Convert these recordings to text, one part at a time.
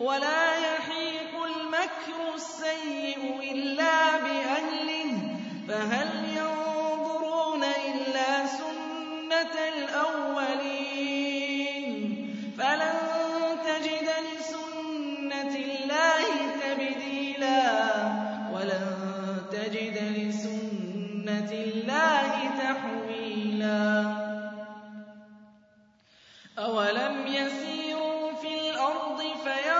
ولا يحيق المكر السيء إلا بأهله فهل ينظرون إلا سنة الأولين؟ فلن تجد لسنة الله تبديلا ولن تجد لسنة الله تحويلا. أولم يسيروا في الأرض فينظروا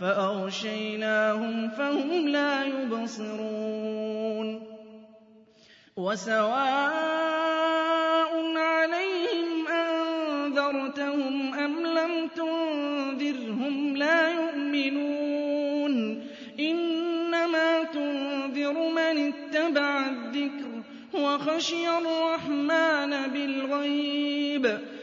فأغشيناهم فهم لا يبصرون وسواء عليهم أنذرتهم أم لم تنذرهم لا يؤمنون إنما تنذر من اتبع الذكر وخشي الرحمن بالغيب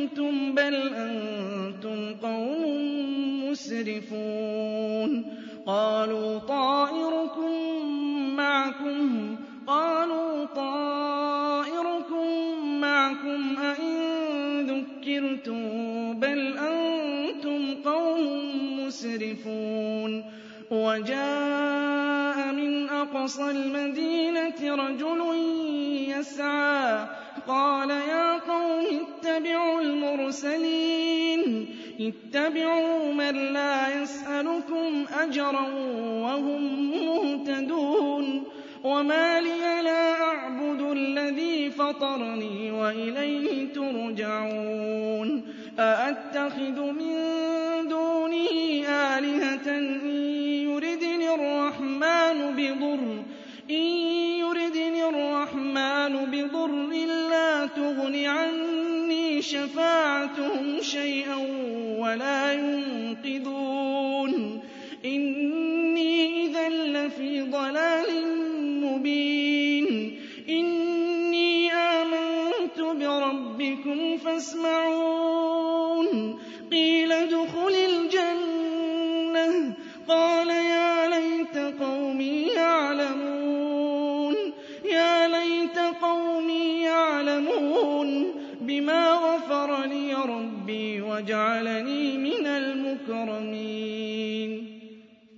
أَنتُمْ بَلْ أَنتُمْ قَوْمٌ مُّسْرِفُونَ قَالُوا طَائِرُكُم مَّعَكُمْ قَالُوا طَائِرُكُم مَّعَكُمْ أَئِن ذُكِّرْتُم بَلْ أَنتُمْ قَوْمٌ مُّسْرِفُونَ وَجَاءَ مِنْ أَقْصَى الْمَدِينَةِ رَجُلٌ يَسْعَىٰ قال يا قوم اتبعوا المرسلين اتبعوا من لا يسألكم أجرا وهم مهتدون وما لي لا أعبد الذي فطرني وإليه ترجعون أأتخذ من دونه آلهة إن يردني الرحمن بضر إن الرحمن بضر لا تغن عني شفاعتهم شيئا ولا ينقذون. إني إذا لفي ضلال مبين. إني آمنت بربكم فاسمعون. قيل دخل ربي وجعلني من المكرمين.